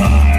side.